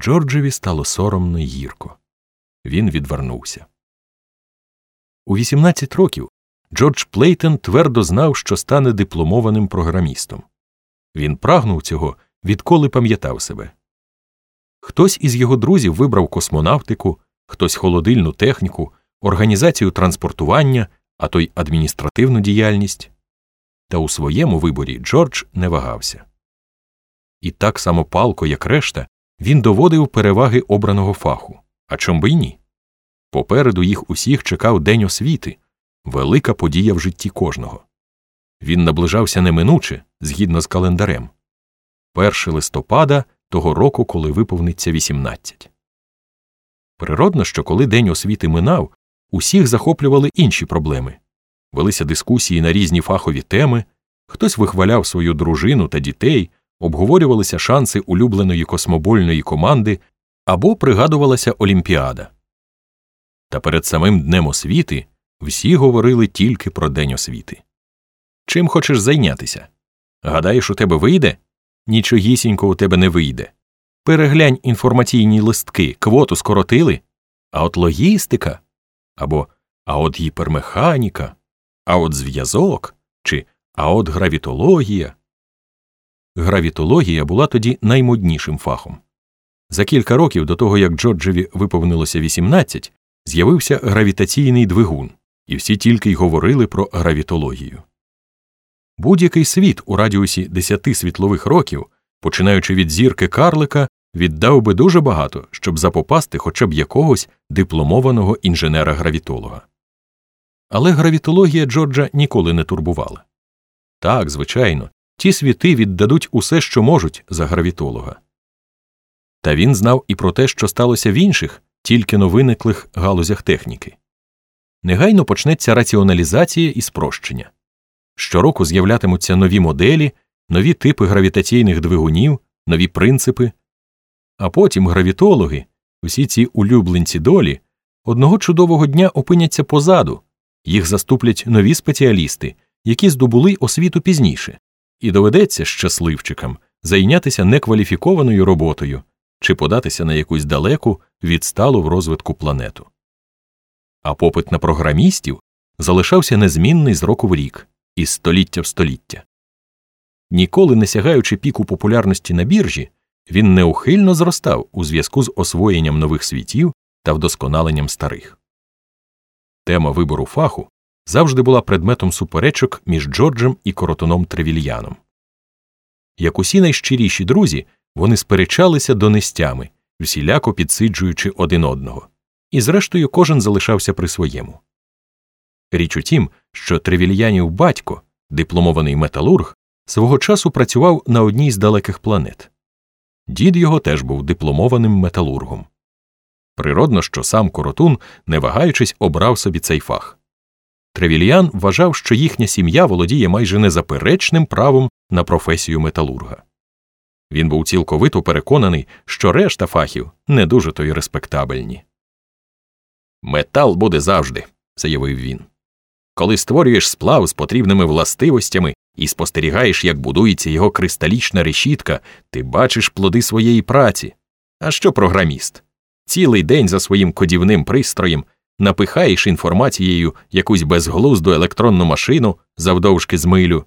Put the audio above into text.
Джорджеві стало соромно й гірко. Він відвернувся. У 18 років Джордж Плейтон твердо знав, що стане дипломованим програмістом. Він прагнув цього, відколи пам'ятав себе. Хтось із його друзів вибрав космонавтику, хтось холодильну техніку, організацію транспортування, а то й адміністративну діяльність. Та у своєму виборі Джордж не вагався. І так само палко, як решта, він доводив переваги обраного фаху, а чом би й ні. Попереду їх усіх чекав День освіти, велика подія в житті кожного. Він наближався неминуче, згідно з календарем 1 листопада того року, коли виповниться 18. Природно, що коли День освіти минав, усіх захоплювали інші проблеми. Велися дискусії на різні фахові теми, хтось вихваляв свою дружину та дітей, обговорювалися шанси улюбленої космобольної команди або пригадувалася Олімпіада. Та перед самим Днем освіти всі говорили тільки про День освіти. Чим хочеш зайнятися? Гадаєш, у тебе вийде? Нічогісінько у тебе не вийде. Переглянь інформаційні листки, квоту скоротили, а от логістика або а от гіпермеханіка, а от зв'язок чи а от гравітологія. Гравітологія була тоді наймоднішим фахом. За кілька років до того, як Джорджеві виповнилося 18, з'явився гравітаційний двигун, і всі тільки й говорили про гравітологію. Будь-який світ у радіусі 10 світлових років, починаючи від зірки карлика, віддав би дуже багато, щоб запопасти хоча б якогось дипломованого інженера-гравітолога. Але гравітологія Джорджа ніколи не турбувала. Так, звичайно, ті світи віддадуть усе, що можуть за гравітолога. Та він знав і про те, що сталося в інших, тільки но виниклих галузях техніки. Негайно почнеться раціоналізація і спрощення. Щороку з'являтимуться нові моделі, нові типи гравітаційних двигунів, нові принципи. А потім гравітологи, усі ці улюбленці долі, одного чудового дня опиняться позаду, їх заступлять нові спеціалісти, які здобули освіту пізніше, і доведеться щасливчикам зайнятися некваліфікованою роботою чи податися на якусь далеку, відсталу в розвитку планету. А попит на програмістів залишався незмінний з року в рік, із століття в століття. Ніколи не сягаючи піку популярності на біржі, він неухильно зростав у зв'язку з освоєнням нових світів та вдосконаленням старих. Тема вибору фаху завжди була предметом суперечок між Джорджем і коротуном Тревільяном. Як усі найщиріші друзі, вони сперечалися донестями, всіляко підсиджуючи один одного, і зрештою кожен залишався при своєму. Річ у тім, що Тревільянів батько, дипломований металург, свого часу працював на одній з далеких планет. Дід його теж був дипломованим металургом. Природно, що сам коротун, не вагаючись, обрав собі цей фах. Тревільян вважав, що їхня сім'я володіє майже незаперечним правом на професію металурга. Він був цілковито переконаний, що решта фахів не дуже то й респектабельні. Метал буде завжди, заявив він. Коли створюєш сплав з потрібними властивостями і спостерігаєш, як будується його кристалічна решітка, ти бачиш плоди своєї праці. А що програміст? Цілий день за своїм кодівним пристроєм напихаєш інформацією якусь безглузду електронну машину завдовжки з милю